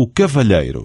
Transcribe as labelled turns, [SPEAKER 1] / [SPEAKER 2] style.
[SPEAKER 1] o cavalheiro.